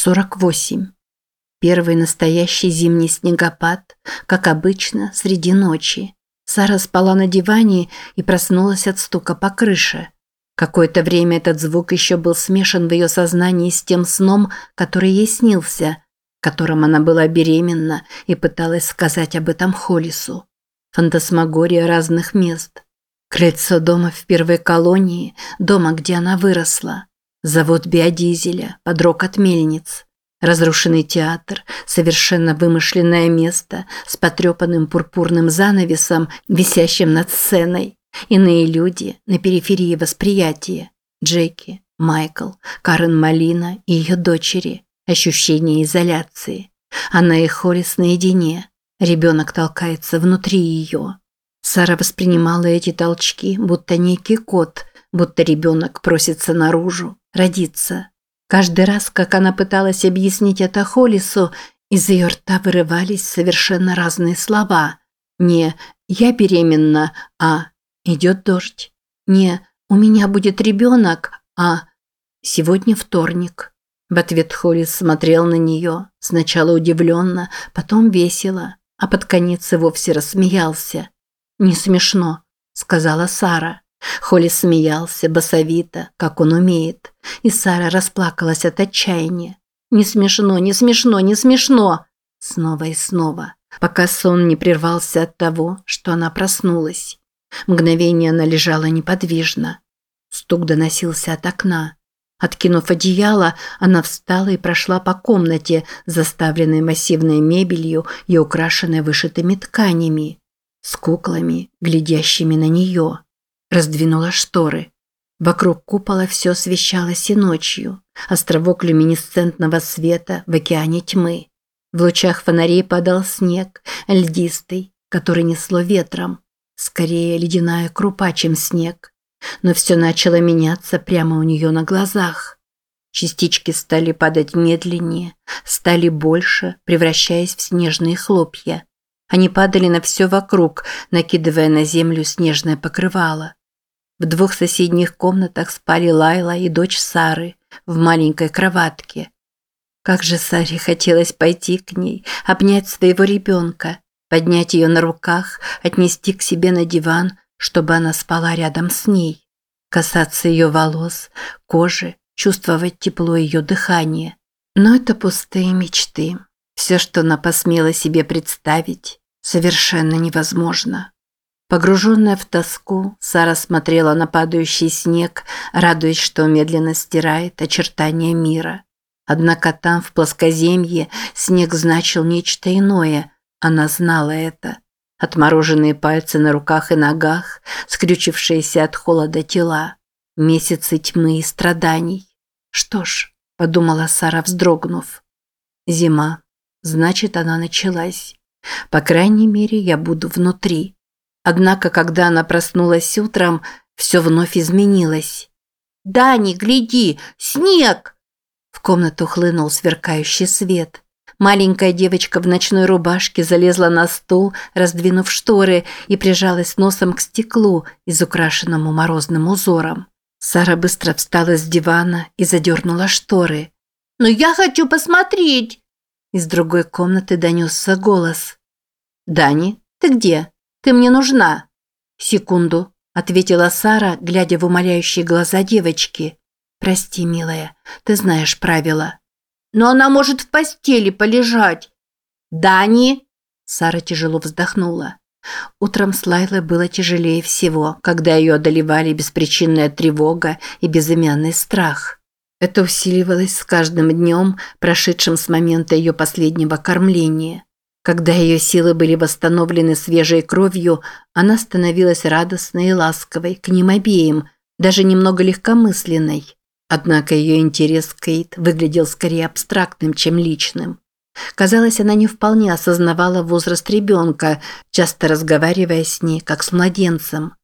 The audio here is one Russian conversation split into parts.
48. Первый настоящий зимний снегопад, как обычно, среди ночи. Сара спала на диване и проснулась от стука по крыше. Какое-то время этот звук еще был смешан в ее сознании с тем сном, который ей снился, которым она была беременна и пыталась сказать об этом Холису. Фантасмагория разных мест. Крыльцо дома в первой колонии, дома, где она выросла. Завод биодизеля, подрог от мельниц. Разрушенный театр, совершенно вымышленное место с потрепанным пурпурным занавесом, висящим над сценой. Иные люди на периферии восприятия. Джеки, Майкл, Карен Малина и ее дочери. Ощущение изоляции. Она и Хорис наедине. Ребенок толкается внутри ее. Сара воспринимала эти толчки, будто некий кот, будто ребенок просится наружу, родиться. Каждый раз, как она пыталась объяснить это Холису, из ее рта вырывались совершенно разные слова. Не «я беременна», а «идет дождь». Не «у меня будет ребенок», а «сегодня вторник». В ответ Холлис смотрел на нее, сначала удивленно, потом весело, а под конец и вовсе рассмеялся. «Не смешно», – сказала Сара. Холли смеялся басовито, как он умеет, и Сара расплакалась от отчаяния. «Не смешно, не смешно, не смешно!» Снова и снова, пока сон не прервался от того, что она проснулась. Мгновение она лежала неподвижно. Стук доносился от окна. Откинув одеяло, она встала и прошла по комнате, заставленной массивной мебелью и украшенной вышитыми тканями, с куклами, глядящими на нее. Раздвинула шторы. Вокруг купола все освещалось и ночью. Островок люминесцентного света в океане тьмы. В лучах фонарей падал снег, льдистый, который несло ветром. Скорее ледяная крупа, чем снег. Но все начало меняться прямо у нее на глазах. Частички стали падать медленнее, стали больше, превращаясь в снежные хлопья. Они падали на все вокруг, накидывая на землю снежное покрывало. В двух соседних комнатах спали Лайла и дочь Сары в маленькой кроватке. Как же Саре хотелось пойти к ней, обнять своего ребенка, поднять ее на руках, отнести к себе на диван, чтобы она спала рядом с ней, касаться ее волос, кожи, чувствовать тепло ее дыхания. Но это пустые мечты. Все, что она посмела себе представить, совершенно невозможно. Погруженная в тоску, Сара смотрела на падающий снег, радуясь, что медленно стирает очертания мира. Однако там, в плоскоземье, снег значил нечто иное. Она знала это. Отмороженные пальцы на руках и ногах, скрючившиеся от холода тела. Месяцы тьмы и страданий. Что ж, подумала Сара, вздрогнув. Зима. Значит, она началась. По крайней мере, я буду внутри. Однако, когда она проснулась утром, все вновь изменилось. «Дани, гляди! Снег!» В комнату хлынул сверкающий свет. Маленькая девочка в ночной рубашке залезла на стул, раздвинув шторы, и прижалась носом к стеклу, изукрашенному морозным узором. Сара быстро встала с дивана и задернула шторы. «Но я хочу посмотреть!» Из другой комнаты донесся голос. «Дани, ты где?» Ты мне нужна». «Секунду», – ответила Сара, глядя в умоляющие глаза девочки. «Прости, милая, ты знаешь правила». «Но она может в постели полежать». «Дани!» – Сара тяжело вздохнула. Утром с Лайлой было тяжелее всего, когда ее одолевали беспричинная тревога и безымянный страх. Это усиливалось с каждым днем, прошедшим с момента ее последнего кормления. Когда ее силы были восстановлены свежей кровью, она становилась радостной и ласковой к ним обеим, даже немного легкомысленной. Однако ее интерес к Кейт выглядел скорее абстрактным, чем личным. Казалось, она не вполне осознавала возраст ребенка, часто разговаривая с ней, как с младенцем.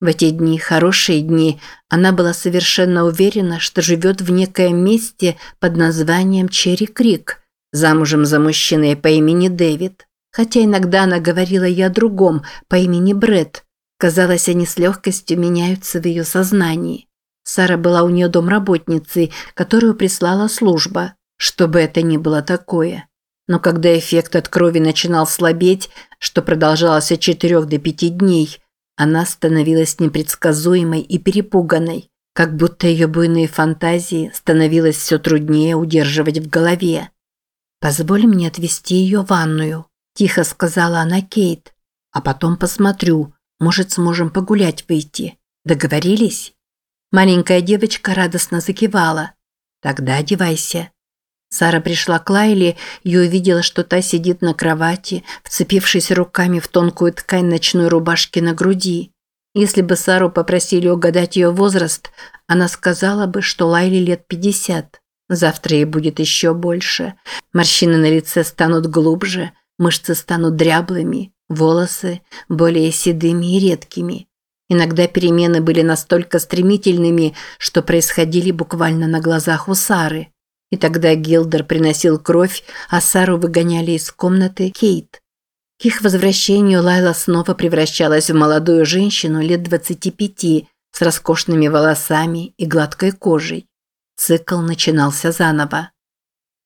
В эти дни, хорошие дни, она была совершенно уверена, что живет в некоем месте под названием Черри Крик – замужем за мужчиной по имени Дэвид, хотя иногда она говорила и о другом по имени Бред. Казалось, они с легкостью меняются в ее сознании. Сара была у нее домработницей, которую прислала служба. что бы это ни было такое. Но когда эффект от крови начинал слабеть, что продолжалось от 4 до 5 дней, она становилась непредсказуемой и перепуганной, как будто ее буйные фантазии становилось все труднее удерживать в голове. «Позволь мне отвезти ее в ванную», – тихо сказала она Кейт. «А потом посмотрю, может, сможем погулять выйти. Договорились?» Маленькая девочка радостно закивала. «Тогда одевайся». Сара пришла к Лайле и увидела, что та сидит на кровати, вцепившись руками в тонкую ткань ночной рубашки на груди. Если бы Сару попросили угадать ее возраст, она сказала бы, что Лайле лет пятьдесят. Завтра ей будет еще больше. Морщины на лице станут глубже, мышцы станут дряблыми, волосы более седыми и редкими. Иногда перемены были настолько стремительными, что происходили буквально на глазах у Сары. И тогда Гилдер приносил кровь, а Сару выгоняли из комнаты Кейт. К их возвращению Лайла снова превращалась в молодую женщину лет 25 с роскошными волосами и гладкой кожей. Цикл начинался заново.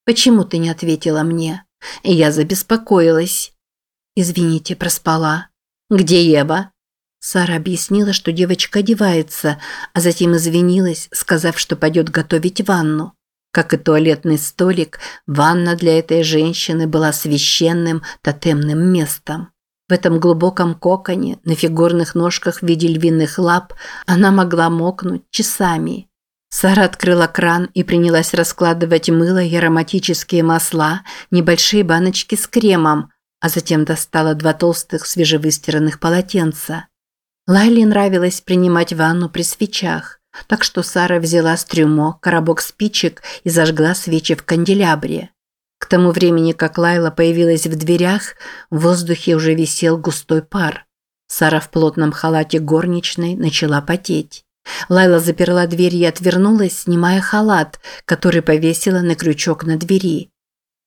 «Почему ты не ответила мне?» Я забеспокоилась. «Извините, проспала». «Где Ева?» Сара объяснила, что девочка одевается, а затем извинилась, сказав, что пойдет готовить ванну. Как и туалетный столик, ванна для этой женщины была священным тотемным местом. В этом глубоком коконе, на фигурных ножках в виде львиных лап, она могла мокнуть часами. Сара открыла кран и принялась раскладывать мыло и ароматические масла, небольшие баночки с кремом, а затем достала два толстых свежевыстиранных полотенца. Лайле нравилось принимать ванну при свечах. Так что Сара взяла с трюмо коробок спичек и зажгла свечи в канделябре. К тому времени, как Лайла появилась в дверях, в воздухе уже висел густой пар. Сара в плотном халате горничной начала потеть. Лайла заперла дверь и отвернулась, снимая халат, который повесила на крючок на двери.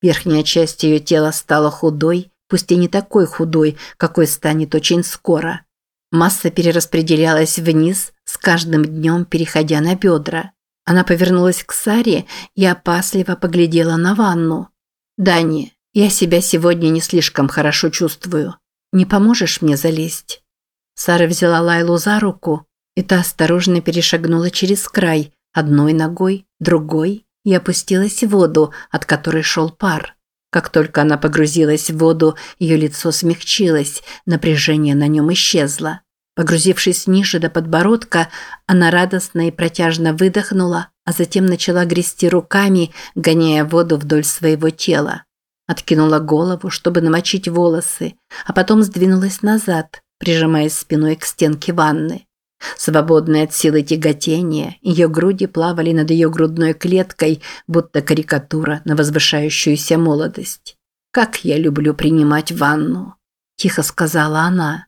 Верхняя часть ее тела стала худой, пусть и не такой худой, какой станет очень скоро. Масса перераспределялась вниз, с каждым днем переходя на бедра. Она повернулась к Саре и опасливо поглядела на ванну. «Дани, я себя сегодня не слишком хорошо чувствую. Не поможешь мне залезть?» Сара взяла Лайлу за руку, и та осторожно перешагнула через край, одной ногой, другой, и опустилась в воду, от которой шел пар. Как только она погрузилась в воду, ее лицо смягчилось, напряжение на нем исчезло. Погрузившись ниже до подбородка, она радостно и протяжно выдохнула, а затем начала грести руками, гоняя воду вдоль своего тела. Откинула голову, чтобы намочить волосы, а потом сдвинулась назад, прижимаясь спиной к стенке ванны. Свободная от силы тяготения, ее груди плавали над ее грудной клеткой, будто карикатура на возвышающуюся молодость. «Как я люблю принимать ванну!» – тихо сказала она.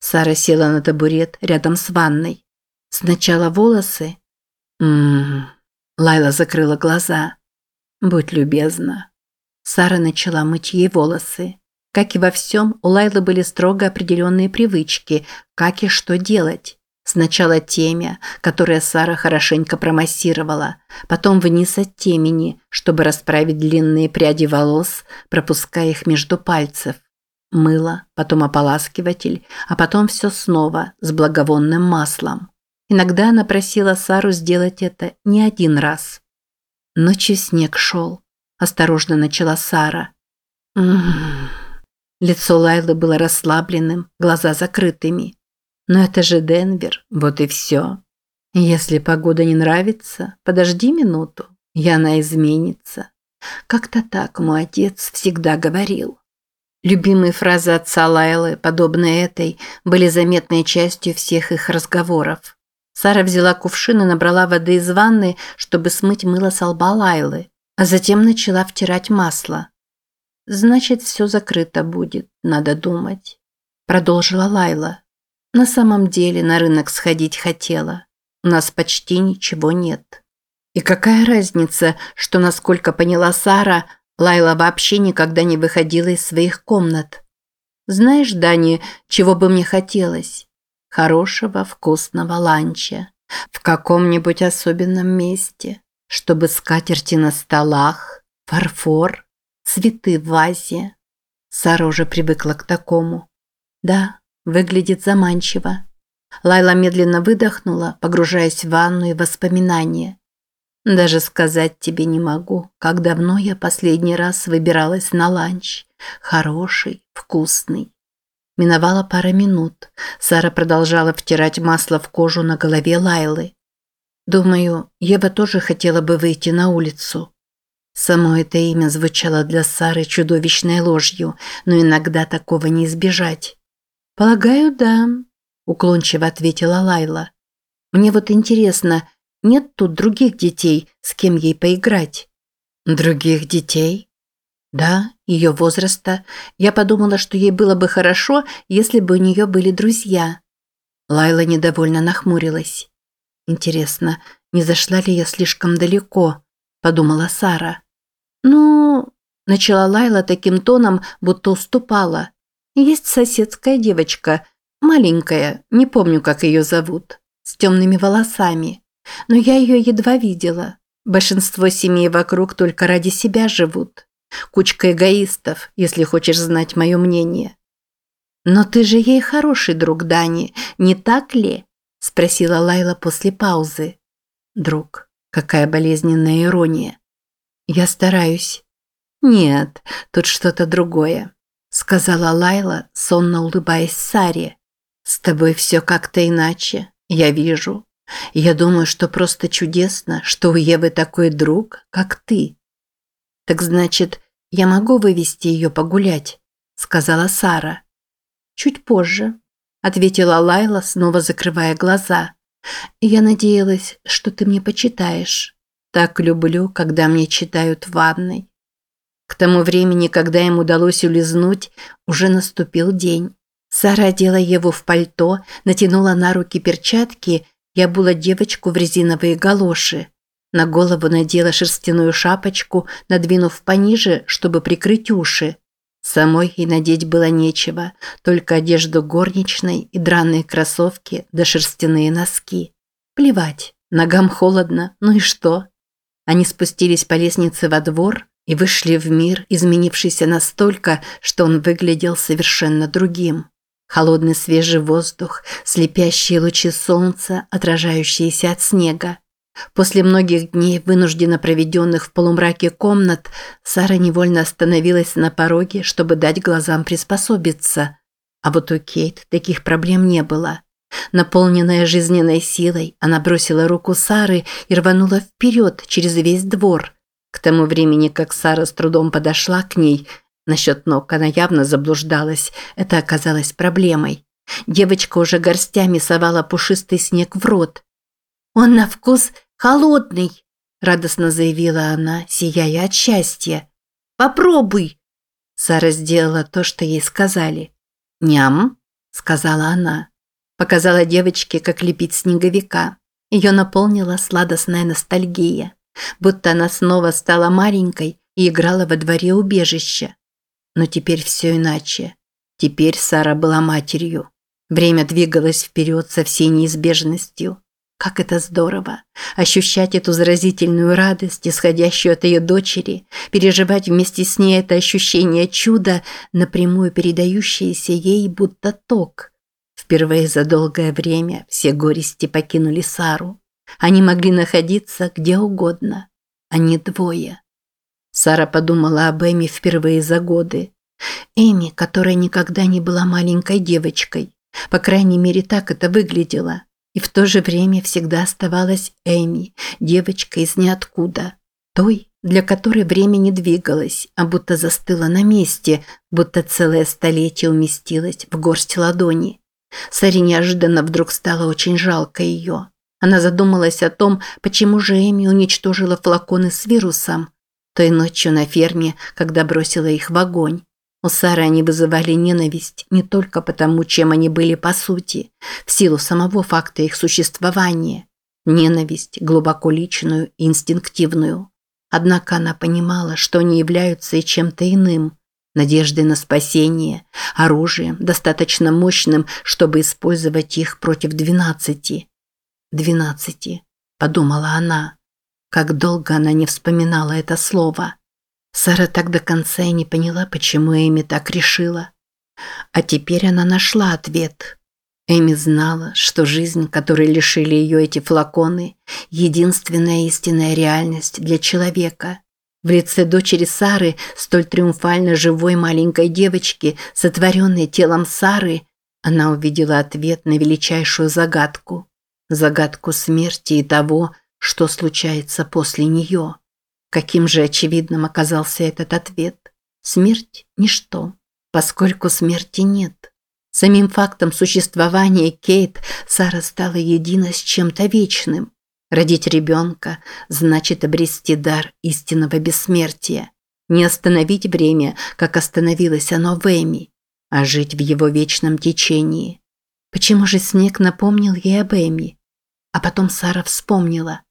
Сара села на табурет рядом с ванной. Сначала волосы. Ммм. Лайла закрыла глаза. Будь любезна. Сара начала мыть ей волосы. Как и во всем, у Лайлы были строго определенные привычки, как и что делать. Сначала темя, которое Сара хорошенько промассировала, потом вниз от темени, чтобы расправить длинные пряди волос, пропуская их между пальцев. Мыло, потом ополаскиватель, а потом все снова с благовонным маслом. Иногда она просила Сару сделать это не один раз. Ночью снег шел. Осторожно начала Сара. М -м -м. Лицо Лайлы было расслабленным, глаза закрытыми. Но это же Денвер, вот и все. Если погода не нравится, подожди минуту, и она изменится. Как-то так мой отец всегда говорил. Любимые фразы отца Лайлы, подобные этой, были заметной частью всех их разговоров. Сара взяла кувшин и набрала воды из ванны, чтобы смыть мыло с лба Лайлы, а затем начала втирать масло. «Значит, все закрыто будет, надо думать», – продолжила Лайла. На самом деле на рынок сходить хотела. У нас почти ничего нет. И какая разница, что, насколько поняла Сара, Лайла вообще никогда не выходила из своих комнат. Знаешь, Дани, чего бы мне хотелось? Хорошего вкусного ланча. В каком-нибудь особенном месте. Чтобы скатерти на столах, Фарфор, цветы в вазе. Сара уже привыкла к такому. Да, выглядит заманчиво. Лайла медленно выдохнула, погружаясь в ванну и воспоминания. Даже сказать тебе не могу, как давно я последний раз выбиралась на ланч. Хороший, вкусный. Миновала пара минут. Сара продолжала втирать масло в кожу на голове Лайлы. Думаю, Ева тоже хотела бы выйти на улицу. Само это имя звучало для Сары чудовищной ложью, но иногда такого не избежать. «Полагаю, да», – уклончиво ответила Лайла. «Мне вот интересно, нет тут других детей, с кем ей поиграть?» «Других детей?» «Да, ее возраста. Я подумала, что ей было бы хорошо, если бы у нее были друзья». Лайла недовольно нахмурилась. «Интересно, не зашла ли я слишком далеко?» – подумала Сара. «Ну...» – начала Лайла таким тоном, будто уступала. «Есть соседская девочка, маленькая, не помню, как ее зовут, с темными волосами. Но я ее едва видела. Большинство семей вокруг только ради себя живут. Кучка эгоистов, если хочешь знать мое мнение. Но ты же ей хороший друг, Дани, не так ли? спросила Лайла после паузы. Друг, какая болезненная ирония. Я стараюсь. Нет, тут что-то другое, сказала Лайла, сонно улыбаясь Саре. С тобой все как-то иначе, я вижу. Я думаю, что просто чудесно, что у Евы такой друг, как ты. Так значит, я могу вывести ее погулять, сказала Сара. Чуть позже, ответила Лайла, снова закрывая глаза. Я надеялась, что ты мне почитаешь. Так люблю, когда мне читают в ванной. К тому времени, когда им удалось улизнуть, уже наступил день. Сара одела его в пальто, натянула на руки перчатки и обула девочку в резиновые галоши. На голову надела шерстяную шапочку, надвинув пониже, чтобы прикрыть уши. Самой ей надеть было нечего, только одежду горничной и драные кроссовки да шерстяные носки. Плевать, ногам холодно, ну и что? Они спустились по лестнице во двор и вышли в мир, изменившийся настолько, что он выглядел совершенно другим. Холодный свежий воздух, слепящие лучи солнца, отражающиеся от снега. После многих дней, вынужденно проведенных в полумраке комнат, Сара невольно остановилась на пороге, чтобы дать глазам приспособиться. А вот у Кейт таких проблем не было. Наполненная жизненной силой, она бросила руку Сары и рванула вперед через весь двор. К тому времени, как Сара с трудом подошла к ней, насчет ног она явно заблуждалась, это оказалось проблемой. Девочка уже горстями совала пушистый снег в рот. «Он на вкус холодный», – радостно заявила она, сияя от счастья. «Попробуй!» Сара сделала то, что ей сказали. «Ням», – сказала она. Показала девочке, как лепить снеговика. Ее наполнила сладостная ностальгия. Будто она снова стала маленькой и играла во дворе убежища. Но теперь все иначе. Теперь Сара была матерью. Время двигалось вперед со всей неизбежностью. Как это здорово! Ощущать эту заразительную радость, исходящую от ее дочери, переживать вместе с ней это ощущение чуда, напрямую передающееся ей будто ток. Впервые за долгое время все горести покинули Сару. Они могли находиться где угодно. Они двое. Сара подумала об Эми впервые за годы. Эми, которая никогда не была маленькой девочкой. По крайней мере, так это выглядело. И в то же время всегда оставалась Эми, девочка из ниоткуда. Той, для которой время не двигалось, а будто застыло на месте, будто целое столетие уместилось в горсть ладони. Саре неожиданно вдруг стало очень жалко ее. Она задумалась о том, почему же Эми уничтожила флаконы с вирусом. Той ночью на ферме, когда бросила их в огонь. У Сары они вызывали ненависть не только потому, чем они были по сути, в силу самого факта их существования. Ненависть глубоко личную и инстинктивную. Однако она понимала, что они являются и чем-то иным, надеждой на спасение, оружием, достаточно мощным, чтобы использовать их против двенадцати. Двенадцати, подумала она. Как долго она не вспоминала это слово. Сара так до конца и не поняла, почему Эми так решила. А теперь она нашла ответ. Эми знала, что жизнь, которой лишили ее эти флаконы, единственная истинная реальность для человека. В лице дочери Сары, столь триумфально живой маленькой девочки, сотворенной телом Сары, она увидела ответ на величайшую загадку. Загадку смерти и того, что случается после нее. Каким же очевидным оказался этот ответ? Смерть – ничто, поскольку смерти нет. Самим фактом существования Кейт Сара стала едина с чем-то вечным. Родить ребенка значит обрести дар истинного бессмертия. Не остановить время, как остановилось оно в Эми, а жить в его вечном течении. Почему же снег напомнил ей об Эми? А потом Сара вспомнила.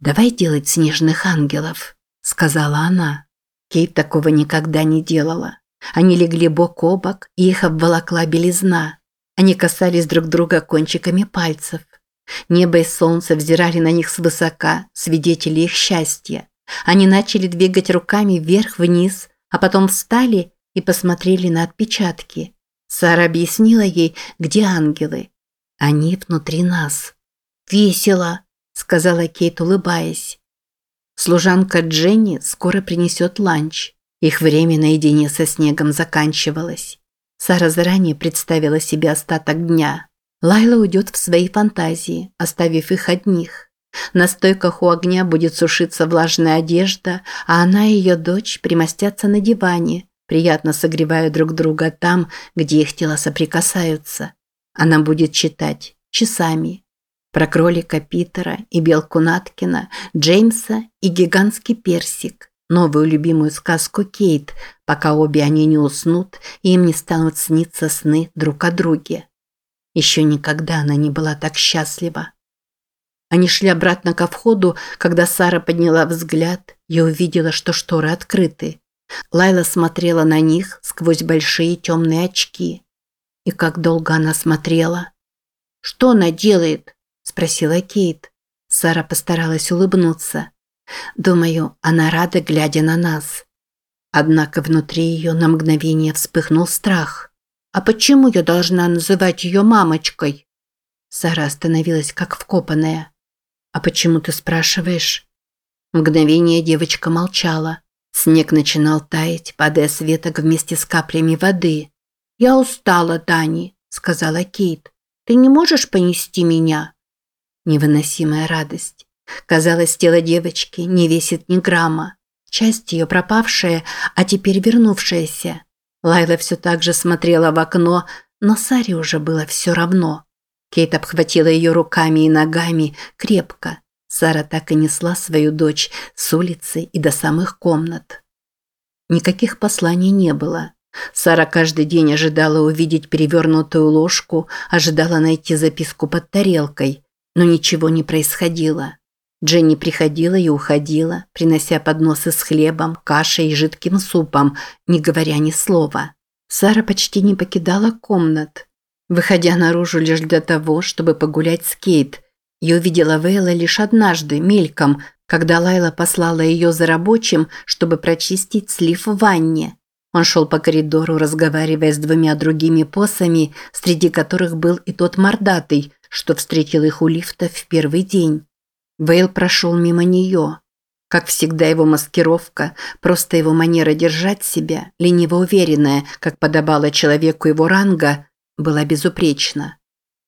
«Давай делать снежных ангелов», – сказала она. Кейт такого никогда не делала. Они легли бок о бок, и их обволокла белизна. Они касались друг друга кончиками пальцев. Небо и солнце взирали на них свысока, свидетели их счастья. Они начали двигать руками вверх-вниз, а потом встали и посмотрели на отпечатки. Сара объяснила ей, где ангелы. Они внутри нас. «Весело», сказала Кейт, улыбаясь. Служанка Дженни скоро принесет ланч. Их время наедине со снегом заканчивалось. Сара заранее представила себе остаток дня. Лайла уйдет в свои фантазии, оставив их одних. На стойках у огня будет сушиться влажная одежда, а она и ее дочь примостятся на диване, приятно согревая друг друга там, где их тела соприкасаются. Она будет читать часами, про кролика Питера и белку Наткина, Джеймса и гигантский персик, новую любимую сказку Кейт, пока обе они не уснут и им не станут сниться сны друг о друге. Еще никогда она не была так счастлива. Они шли обратно ко входу, когда Сара подняла взгляд и увидела, что шторы открыты. Лайла смотрела на них сквозь большие темные очки. И как долго она смотрела. «Что она делает?» Спросила Кейт. Сара постаралась улыбнуться. Думаю, она рада, глядя на нас. Однако внутри ее на мгновение вспыхнул страх. А почему я должна называть ее мамочкой? Сара остановилась как вкопанная. А почему ты спрашиваешь? Мгновение девочка молчала. Снег начинал таять, падая с веток вместе с каплями воды. «Я устала, Дани», – сказала Кейт. «Ты не можешь понести меня?» Невыносимая радость. Казалось, тело девочки не весит ни грамма. Часть ее пропавшая, а теперь вернувшаяся. Лайла все так же смотрела в окно, но Саре уже было все равно. Кейт обхватила ее руками и ногами крепко. Сара так и несла свою дочь с улицы и до самых комнат. Никаких посланий не было. Сара каждый день ожидала увидеть перевернутую ложку, ожидала найти записку под тарелкой. Но ничего не происходило. Дженни приходила и уходила, принося подносы с хлебом, кашей и жидким супом, не говоря ни слова. Сара почти не покидала комнат, выходя наружу лишь для того, чтобы погулять с Кейт. Я увидела Вейла лишь однажды, мельком, когда Лайла послала ее за рабочим, чтобы прочистить слив в ванне. Он шел по коридору, разговаривая с двумя другими посами, среди которых был и тот мордатый, что встретил их у лифта в первый день. Вейл прошел мимо нее. Как всегда его маскировка, просто его манера держать себя, лениво уверенная, как подобало человеку его ранга, была безупречна.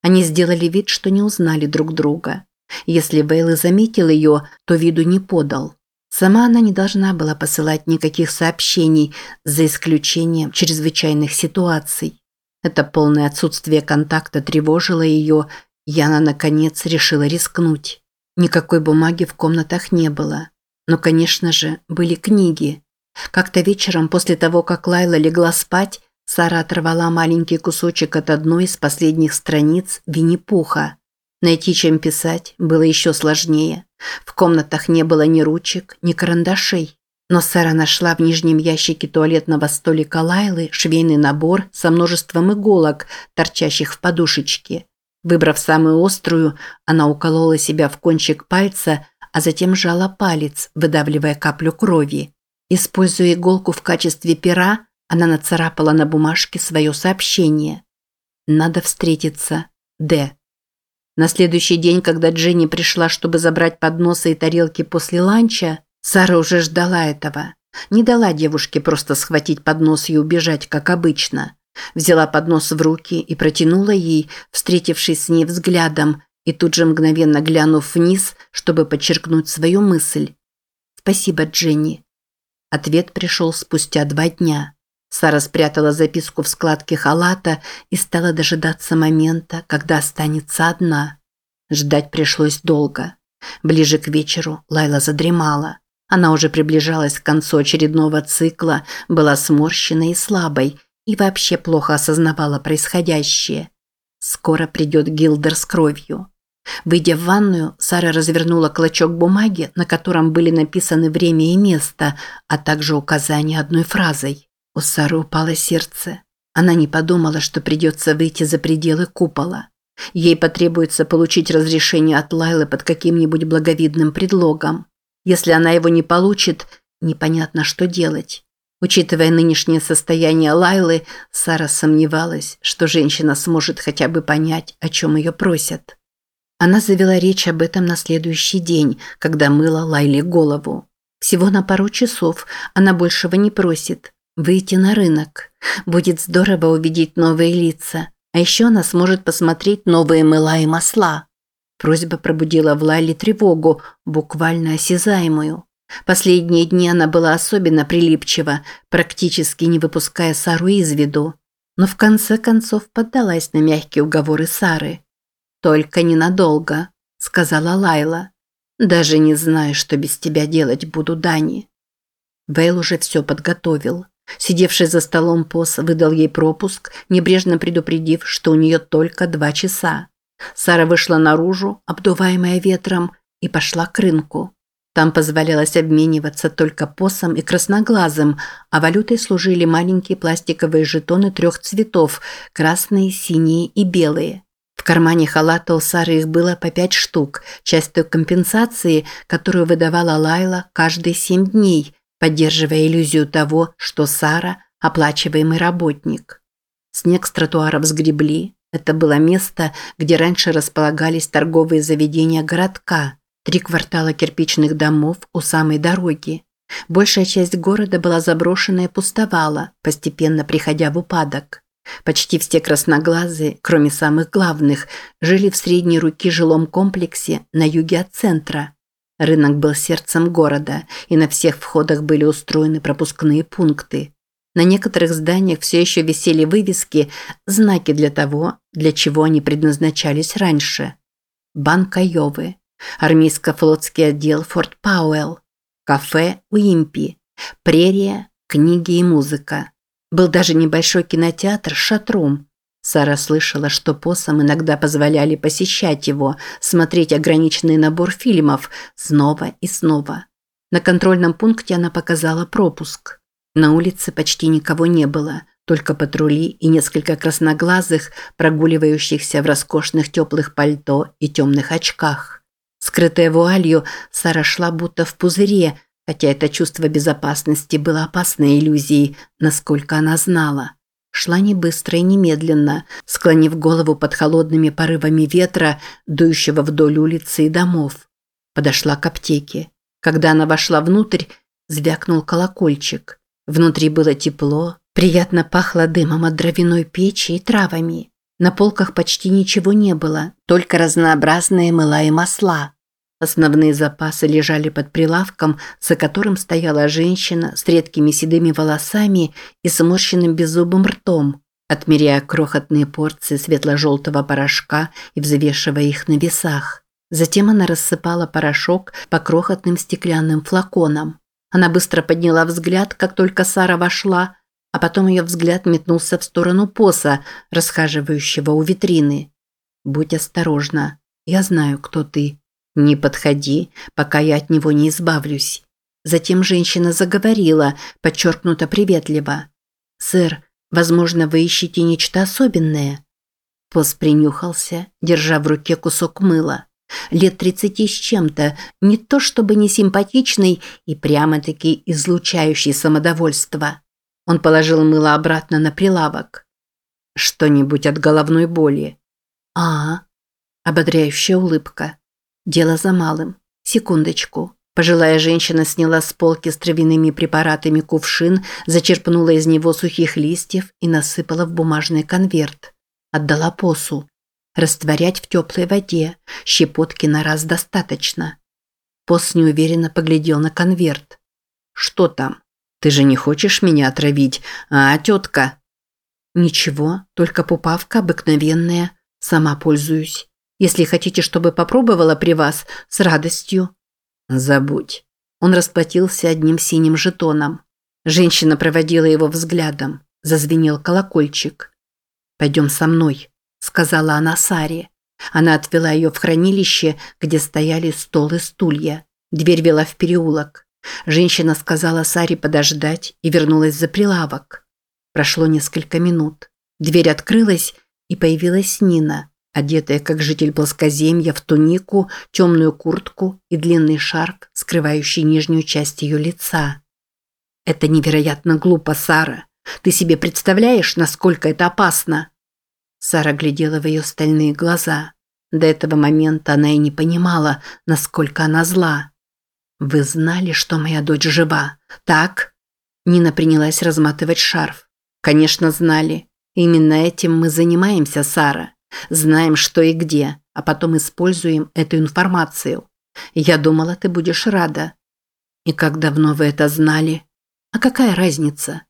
Они сделали вид, что не узнали друг друга. Если Вейл и заметил ее, то виду не подал. Сама она не должна была посылать никаких сообщений, за исключением чрезвычайных ситуаций. Это полное отсутствие контакта тревожило ее Яна, наконец, решила рискнуть. Никакой бумаги в комнатах не было. Но, конечно же, были книги. Как-то вечером после того, как Лайла легла спать, Сара оторвала маленький кусочек от одной из последних страниц Винни-Пуха. Найти, чем писать, было еще сложнее. В комнатах не было ни ручек, ни карандашей. Но Сара нашла в нижнем ящике туалетного столика Лайлы швейный набор со множеством иголок, торчащих в подушечке. Выбрав самую острую, она уколола себя в кончик пальца, а затем сжала палец, выдавливая каплю крови. Используя иголку в качестве пера, она нацарапала на бумажке свое сообщение. «Надо встретиться. Д». На следующий день, когда Дженни пришла, чтобы забрать подносы и тарелки после ланча, Сара уже ждала этого. Не дала девушке просто схватить поднос и убежать, как обычно. Взяла поднос в руки и протянула ей, встретившись с ней взглядом, и тут же мгновенно глянув вниз, чтобы подчеркнуть свою мысль. «Спасибо, Дженни». Ответ пришел спустя два дня. Сара спрятала записку в складке халата и стала дожидаться момента, когда останется одна. Ждать пришлось долго. Ближе к вечеру Лайла задремала. Она уже приближалась к концу очередного цикла, была сморщенной и слабой и вообще плохо осознавала происходящее. Скоро придет Гилдер с кровью. Выйдя в ванную, Сара развернула клочок бумаги, на котором были написаны время и место, а также указания одной фразой. У Сары упало сердце. Она не подумала, что придется выйти за пределы купола. Ей потребуется получить разрешение от Лайлы под каким-нибудь благовидным предлогом. Если она его не получит, непонятно, что делать. Учитывая нынешнее состояние Лайлы, Сара сомневалась, что женщина сможет хотя бы понять, о чем ее просят. Она завела речь об этом на следующий день, когда мыла Лайле голову. Всего на пару часов она большего не просит. Выйти на рынок. Будет здорово увидеть новые лица. А еще она сможет посмотреть новые мыла и масла. Просьба пробудила в Лайле тревогу, буквально осязаемую. Последние дни она была особенно прилипчива, практически не выпуская Сару из виду. Но в конце концов поддалась на мягкие уговоры Сары. «Только ненадолго», – сказала Лайла. «Даже не знаю, что без тебя делать буду, Дани». Вейл уже все подготовил. Сидевший за столом Пос выдал ей пропуск, небрежно предупредив, что у нее только два часа. Сара вышла наружу, обдуваемая ветром, и пошла к рынку. Там позволялось обмениваться только посом и красноглазым, а валютой служили маленькие пластиковые жетоны трех цветов – красные, синие и белые. В кармане халата у Сары их было по пять штук, частью компенсации, которую выдавала Лайла каждые семь дней, поддерживая иллюзию того, что Сара – оплачиваемый работник. Снег с тротуаров сгребли, это было место, где раньше располагались торговые заведения городка, три квартала кирпичных домов у самой дороги. Большая часть города была заброшена и пустовала, постепенно приходя в упадок. Почти все красноглазые, кроме самых главных, жили в средней руки жилом комплексе на юге от центра. Рынок был сердцем города, и на всех входах были устроены пропускные пункты. На некоторых зданиях все еще висели вывески, знаки для того, для чего они предназначались раньше. Банк Айовы, армейско-флотский отдел Форт Пауэлл, кафе Уимпи, прерия, книги и музыка. Был даже небольшой кинотеатр с шатром. Сара слышала, что посам иногда позволяли посещать его, смотреть ограниченный набор фильмов снова и снова. На контрольном пункте она показала пропуск. На улице почти никого не было, только патрули и несколько красноглазых, прогуливающихся в роскошных теплых пальто и темных очках. Скрытая вуалью, Сара шла будто в пузыре, хотя это чувство безопасности было опасной иллюзией, насколько она знала. Шла не быстро и немедленно, склонив голову под холодными порывами ветра, дующего вдоль улицы и домов. Подошла к аптеке. Когда она вошла внутрь, звякнул колокольчик. Внутри было тепло, приятно пахло дымом от дровяной печи и травами. На полках почти ничего не было, только разнообразные мыла и масла. Основные запасы лежали под прилавком, за которым стояла женщина с редкими седыми волосами и сморщенным беззубым ртом, отмеряя крохотные порции светло-желтого порошка и взвешивая их на весах. Затем она рассыпала порошок по крохотным стеклянным флаконам. Она быстро подняла взгляд, как только Сара вошла, а потом ее взгляд метнулся в сторону поса, расхаживающего у витрины. «Будь осторожна. Я знаю, кто ты. Не подходи, пока я от него не избавлюсь». Затем женщина заговорила, подчеркнуто приветливо. «Сэр, возможно, вы ищете нечто особенное?» Пос принюхался, держа в руке кусок мыла. Лет тридцати с чем-то, не то чтобы не симпатичный и прямо-таки излучающий самодовольство. Он положил мыло обратно на прилавок. Что-нибудь от головной боли. А, ободряющая улыбка. Дело за малым. Секундочку. Пожилая женщина сняла с полки с травяными препаратами кувшин, зачерпнула из него сухих листьев и насыпала в бумажный конверт. Отдала посу. Растворять в теплой воде. Щепотки на раз достаточно. Пос неуверенно поглядел на конверт. «Что там? Ты же не хочешь меня отравить, а, тетка?» «Ничего, только пупавка обыкновенная. Сама пользуюсь. Если хотите, чтобы попробовала при вас, с радостью». «Забудь». Он расплатился одним синим жетоном. Женщина проводила его взглядом. Зазвенел колокольчик. «Пойдем со мной», – сказала она Саре. Она отвела ее в хранилище, где стояли стол и стулья. Дверь вела в переулок. Женщина сказала Саре подождать и вернулась за прилавок. Прошло несколько минут. Дверь открылась, и появилась Нина одетая как житель плоскоземья в тунику, темную куртку и длинный шарф, скрывающий нижнюю часть ее лица. «Это невероятно глупо, Сара. Ты себе представляешь, насколько это опасно?» Сара глядела в ее стальные глаза. До этого момента она и не понимала, насколько она зла. «Вы знали, что моя дочь жива, так?» Нина принялась разматывать шарф. «Конечно, знали. Именно этим мы занимаемся, Сара. Знаем, что и где, а потом используем эту информацию. Я думала, ты будешь рада. И как давно вы это знали? А какая разница?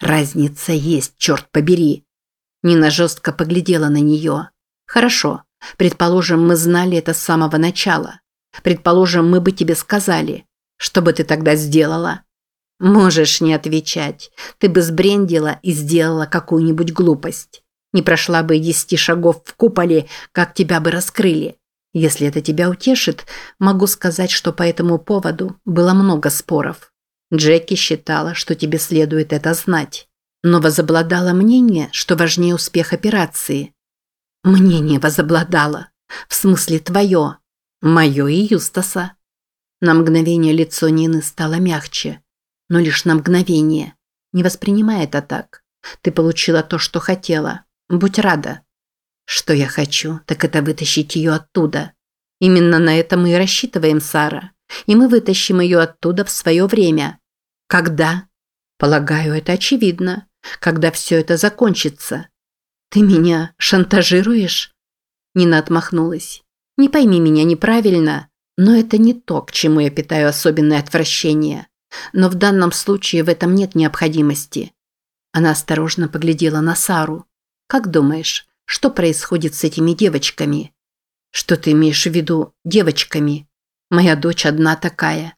Разница есть, черт побери. Нина жестко поглядела на нее. Хорошо. Предположим, мы знали это с самого начала. Предположим, мы бы тебе сказали. Что бы ты тогда сделала? Можешь не отвечать. Ты бы сбрендила и сделала какую-нибудь глупость. Не прошла бы и десяти шагов в куполе, как тебя бы раскрыли. Если это тебя утешит, могу сказать, что по этому поводу было много споров. Джеки считала, что тебе следует это знать. Но возобладало мнение, что важнее успех операции. Мнение возобладало. В смысле твое. Мое и Юстаса. На мгновение лицо Нины стало мягче. Но лишь на мгновение. Не воспринимай это так. Ты получила то, что хотела. Будь рада. Что я хочу, так это вытащить ее оттуда. Именно на это мы и рассчитываем, Сара. И мы вытащим ее оттуда в свое время. Когда? Полагаю, это очевидно. Когда все это закончится. Ты меня шантажируешь? Нина отмахнулась. Не пойми меня неправильно, но это не то, к чему я питаю особенное отвращение. Но в данном случае в этом нет необходимости. Она осторожно поглядела на Сару. Как думаешь, что происходит с этими девочками? Что ты имеешь в виду девочками? Моя дочь одна такая.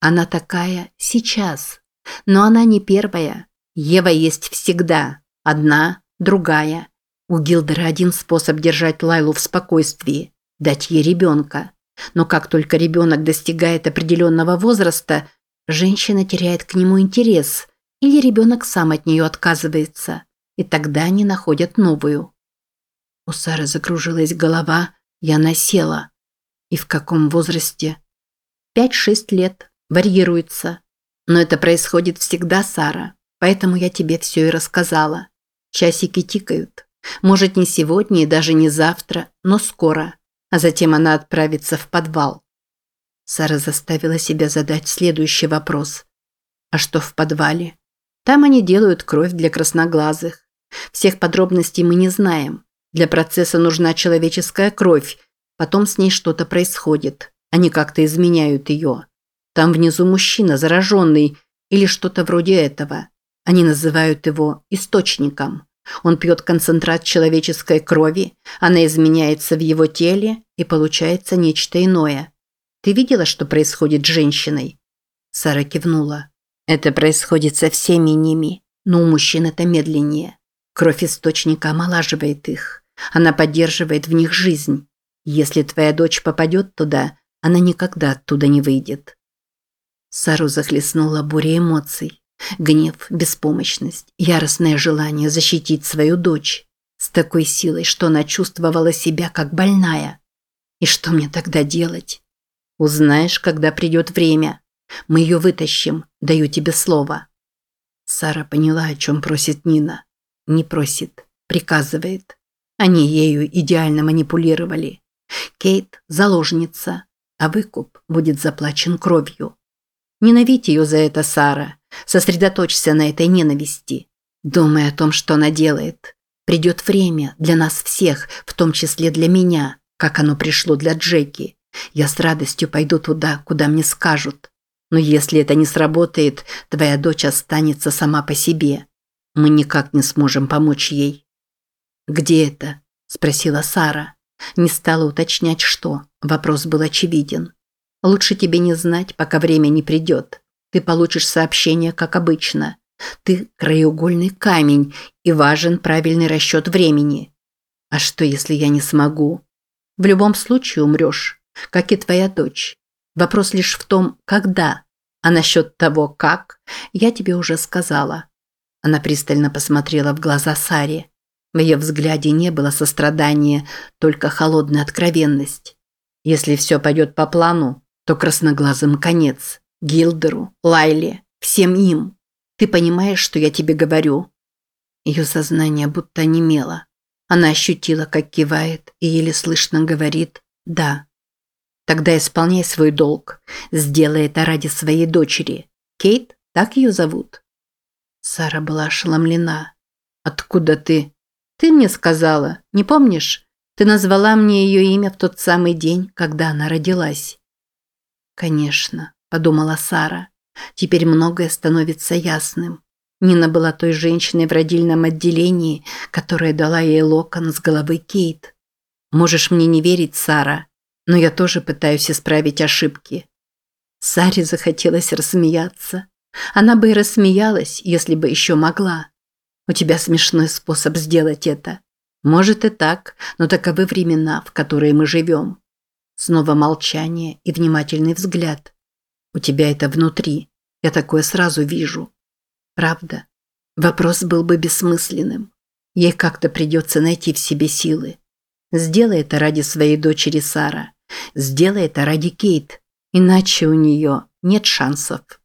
Она такая сейчас. Но она не первая. Ева есть всегда. Одна, другая. У Гилдера один способ держать Лайлу в спокойствии – дать ей ребенка. Но как только ребенок достигает определенного возраста, женщина теряет к нему интерес, или ребенок сам от нее отказывается и тогда они находят новую. У Сары закружилась голова, и она села. И в каком возрасте? Пять-шесть лет. Варьируется. Но это происходит всегда, Сара. Поэтому я тебе все и рассказала. Часики тикают. Может, не сегодня и даже не завтра, но скоро. А затем она отправится в подвал. Сара заставила себя задать следующий вопрос. А что в подвале? Там они делают кровь для красноглазых. Всех подробностей мы не знаем. Для процесса нужна человеческая кровь, потом с ней что-то происходит. Они как-то изменяют ее. Там внизу мужчина, зараженный, или что-то вроде этого. Они называют его источником. Он пьет концентрат человеческой крови, она изменяется в его теле, и получается нечто иное. Ты видела, что происходит с женщиной? Сара кивнула. Это происходит со всеми ними, но у мужчин это медленнее. Кровь источника омолаживает их. Она поддерживает в них жизнь. Если твоя дочь попадет туда, она никогда оттуда не выйдет. Сару захлестнула буря эмоций. Гнев, беспомощность, яростное желание защитить свою дочь. С такой силой, что она чувствовала себя как больная. И что мне тогда делать? Узнаешь, когда придет время. Мы ее вытащим, даю тебе слово. Сара поняла, о чем просит Нина. Не просит, приказывает. Они ею идеально манипулировали. Кейт – заложница, а выкуп будет заплачен кровью. Ненавидь ее за это, Сара. Сосредоточься на этой ненависти. Думай о том, что она делает. Придет время для нас всех, в том числе для меня, как оно пришло для Джеки. Я с радостью пойду туда, куда мне скажут. Но если это не сработает, твоя дочь останется сама по себе. Мы никак не сможем помочь ей. Где это? спросила Сара. Не стала уточнять, что. Вопрос был очевиден. Лучше тебе не знать, пока время не придет. Ты получишь сообщение, как обычно. Ты краеугольный камень, и важен правильный расчет времени. А что, если я не смогу? В любом случае умрешь, как и твоя дочь. Вопрос лишь в том, когда. А насчет того, как, я тебе уже сказала. Она пристально посмотрела в глаза Саре. В ее взгляде не было сострадания, только холодная откровенность. Если все пойдет по плану, то красноглазым конец. Гилдеру, Лайле, всем им. Ты понимаешь, что я тебе говорю?» Ее сознание будто немело. Она ощутила, как кивает и еле слышно говорит «да». «Тогда исполняй свой долг. Сделай это ради своей дочери. Кейт, так ее зовут?» Сара была ошеломлена. «Откуда ты?» «Ты мне сказала, не помнишь? Ты назвала мне ее имя в тот самый день, когда она родилась». «Конечно», – подумала Сара. «Теперь многое становится ясным. Нина была той женщиной в родильном отделении, которая дала ей локон с головы Кейт. Можешь мне не верить, Сара, но я тоже пытаюсь исправить ошибки». Саре захотелось рассмеяться. Она бы и рассмеялась, если бы еще могла. У тебя смешной способ сделать это. Может и так, но таковы времена, в которые мы живем. Снова молчание и внимательный взгляд. У тебя это внутри. Я такое сразу вижу. Правда? Вопрос был бы бессмысленным. Ей как-то придется найти в себе силы. Сделай это ради своей дочери Сара. Сделай это ради Кейт. Иначе у нее нет шансов.